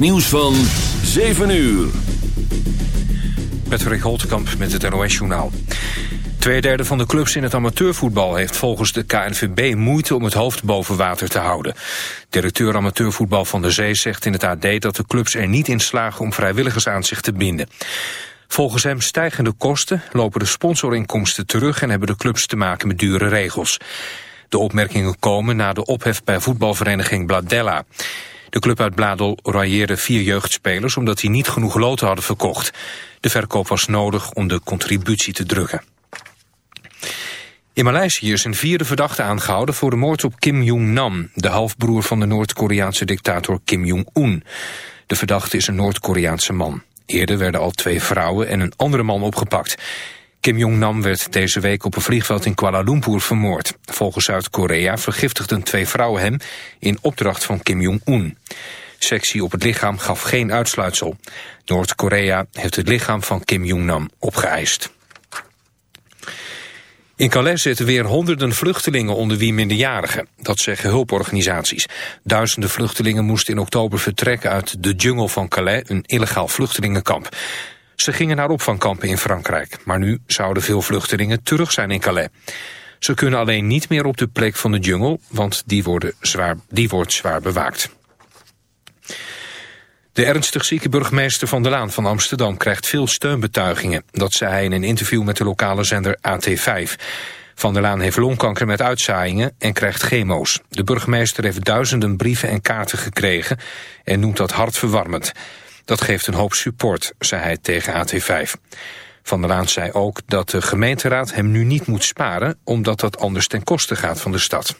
nieuws van 7 uur. Patrick Holtkamp met het NOS-journaal. Tweederde van de clubs in het amateurvoetbal heeft volgens de KNVB moeite om het hoofd boven water te houden. Directeur amateurvoetbal van de Zee zegt in het AD dat de clubs er niet in slagen om vrijwilligers aan zich te binden. Volgens hem stijgen de kosten, lopen de sponsorinkomsten terug en hebben de clubs te maken met dure regels. De opmerkingen komen na de ophef bij voetbalvereniging Bladella. De club uit Bladel railleerde vier jeugdspelers omdat die niet genoeg loten hadden verkocht. De verkoop was nodig om de contributie te drukken. In Maleisië is een vierde verdachte aangehouden voor de moord op Kim Jong-nam, de halfbroer van de Noord-Koreaanse dictator Kim Jong-un. De verdachte is een Noord-Koreaanse man. Eerder werden al twee vrouwen en een andere man opgepakt. Kim Jong-nam werd deze week op een vliegveld in Kuala Lumpur vermoord. Volgens Zuid-Korea vergiftigden twee vrouwen hem in opdracht van Kim Jong-un. Sectie op het lichaam gaf geen uitsluitsel. Noord-Korea heeft het lichaam van Kim Jong-nam opgeëist. In Calais zitten weer honderden vluchtelingen onder wie minderjarigen. Dat zeggen hulporganisaties. Duizenden vluchtelingen moesten in oktober vertrekken uit de jungle van Calais, een illegaal vluchtelingenkamp. Ze gingen naar opvangkampen in Frankrijk, maar nu zouden veel vluchtelingen terug zijn in Calais. Ze kunnen alleen niet meer op de plek van de jungle, want die, worden zwaar, die wordt zwaar bewaakt. De ernstig zieke burgemeester Van der Laan van Amsterdam krijgt veel steunbetuigingen. Dat zei hij in een interview met de lokale zender AT5. Van der Laan heeft longkanker met uitzaaiingen en krijgt chemo's. De burgemeester heeft duizenden brieven en kaarten gekregen en noemt dat hartverwarmend. Dat geeft een hoop support, zei hij tegen AT5. Van der Laan zei ook dat de gemeenteraad hem nu niet moet sparen... omdat dat anders ten koste gaat van de stad.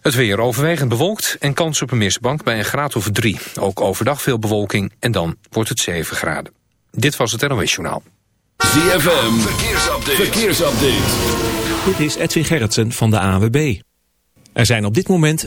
Het weer overwegend bewolkt en kans op een mistbank bij een graad of drie. Ook overdag veel bewolking en dan wordt het 7 graden. Dit was het NOS Journaal. ZFM, verkeersupdate. verkeersupdate. Dit is Edwin Gerritsen van de AWB. Er zijn op dit moment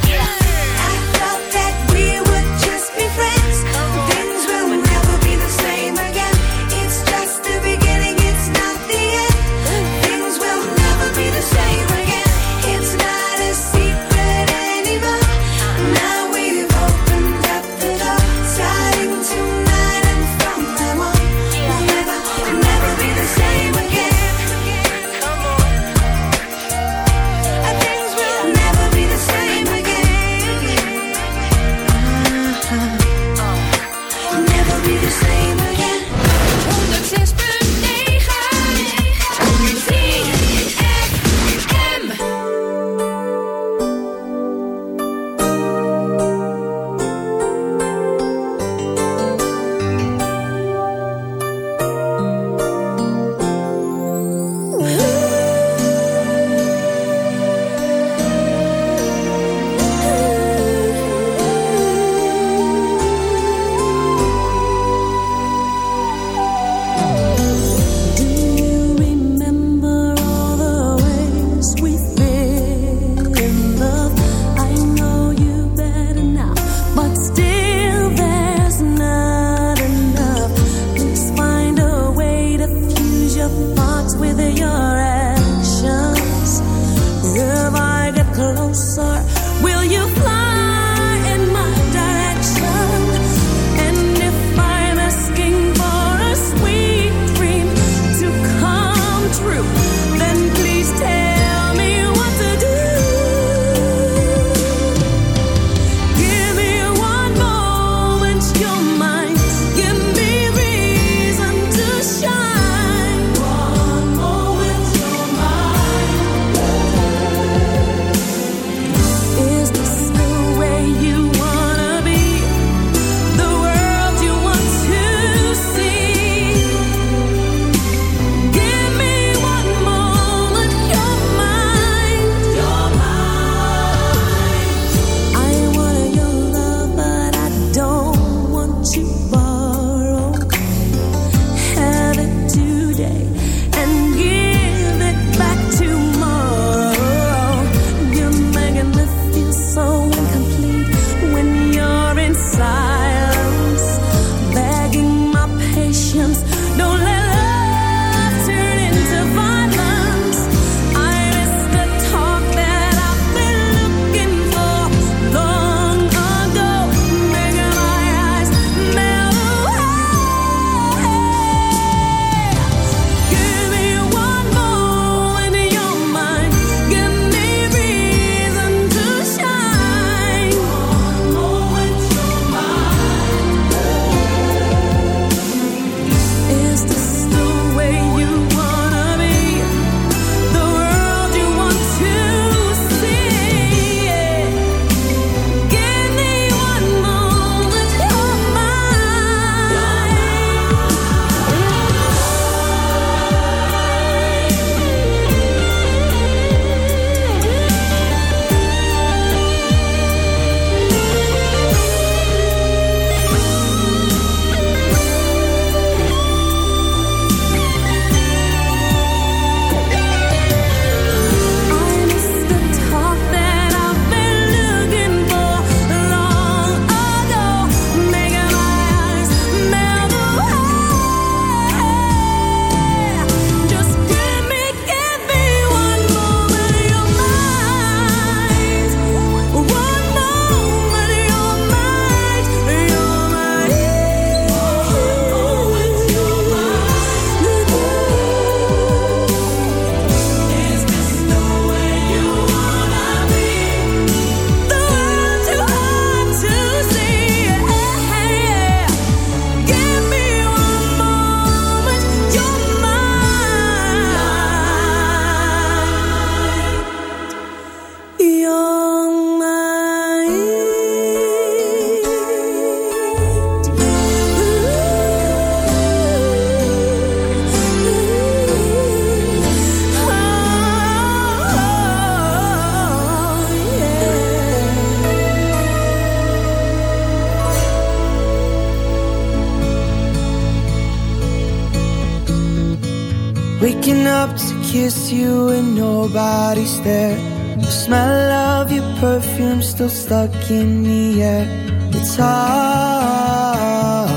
It's hard.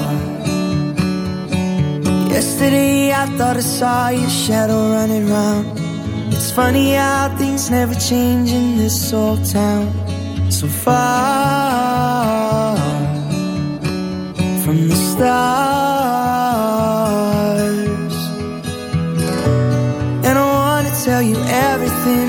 Yesterday I thought I saw your shadow running round. It's funny how things never change in this old town. So far from the stars. And I wanna tell you everything,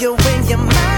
you when you're mine,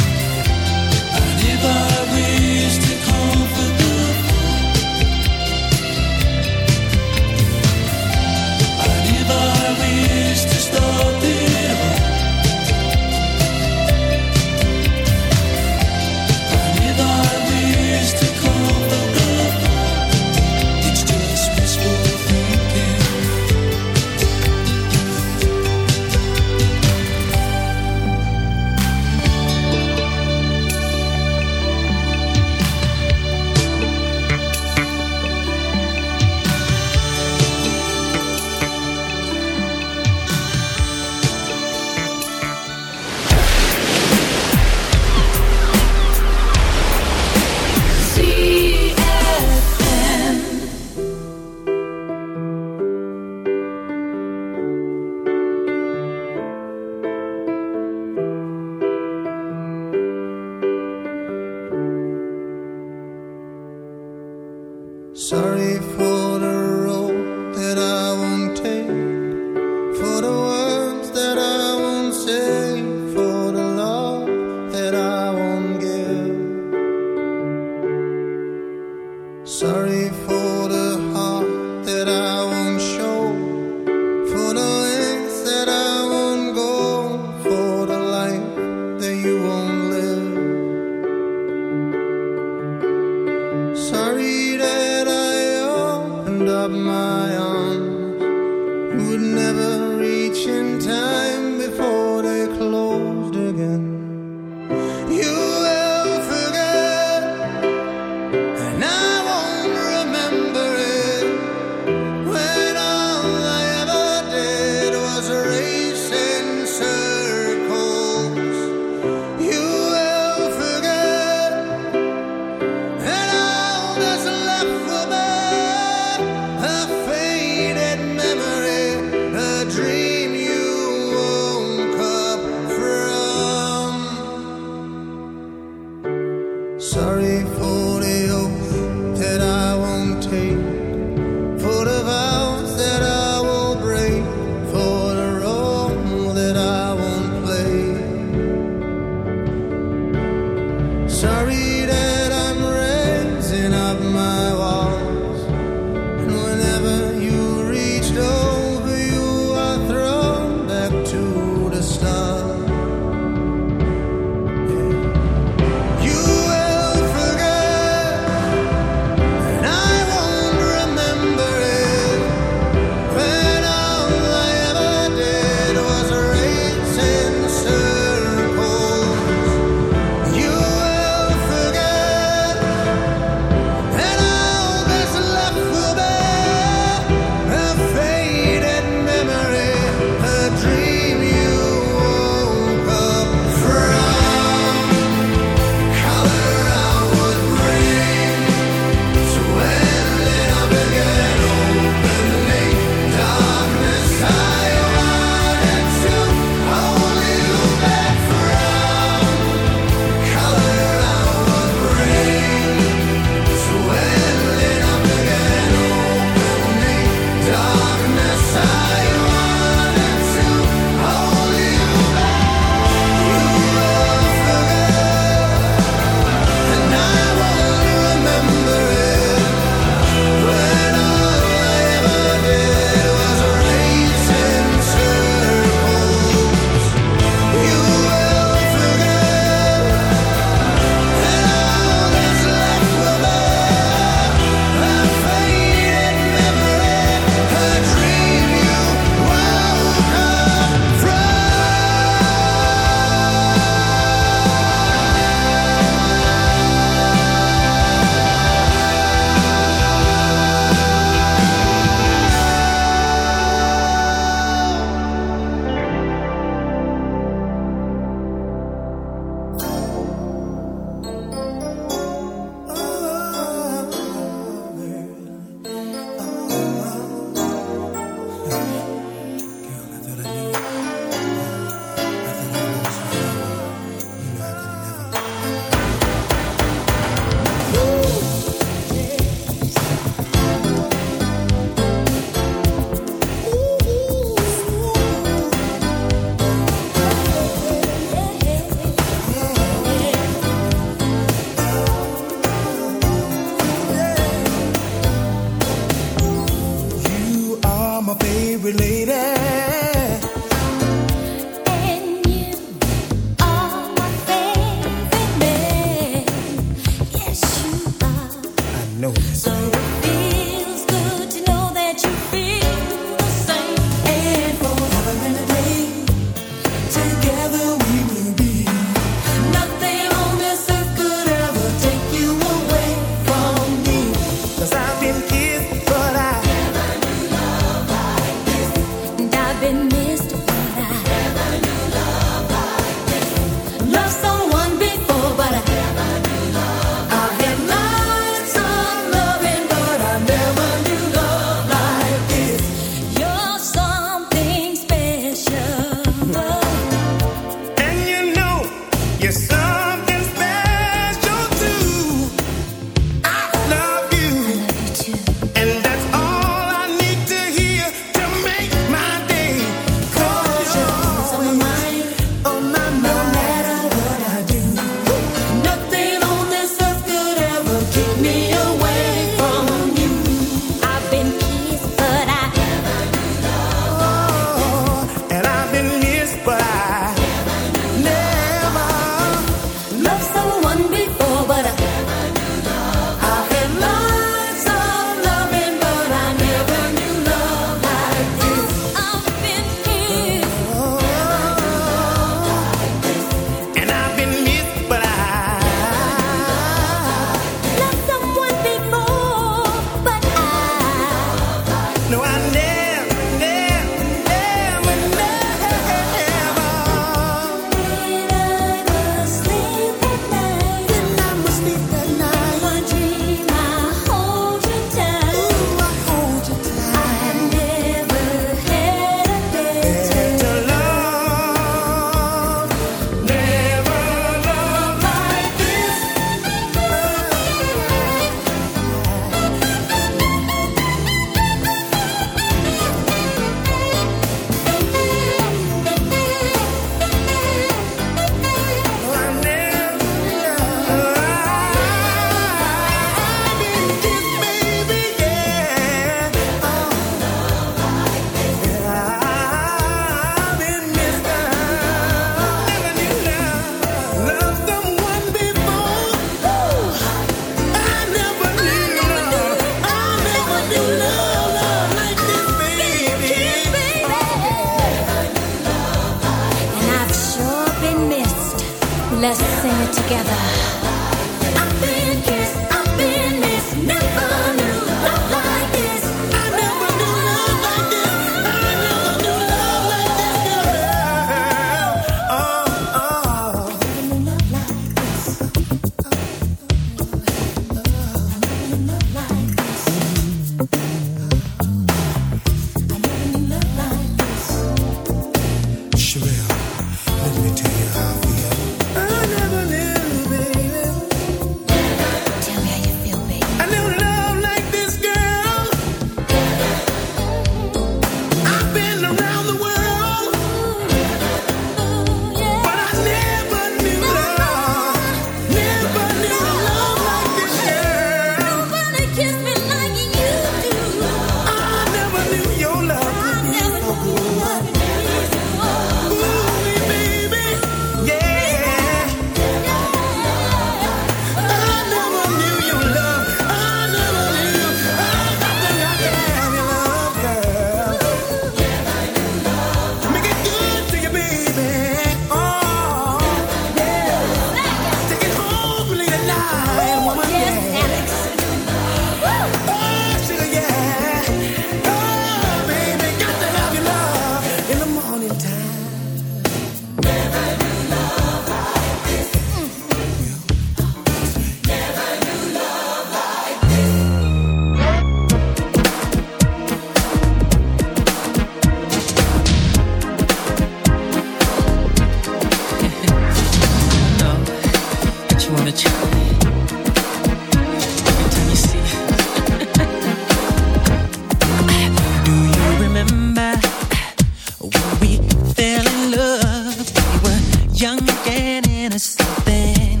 into something.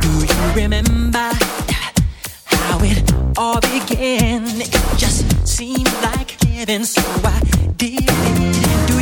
Do you remember how it all began? It just seemed like heaven, so I did. Do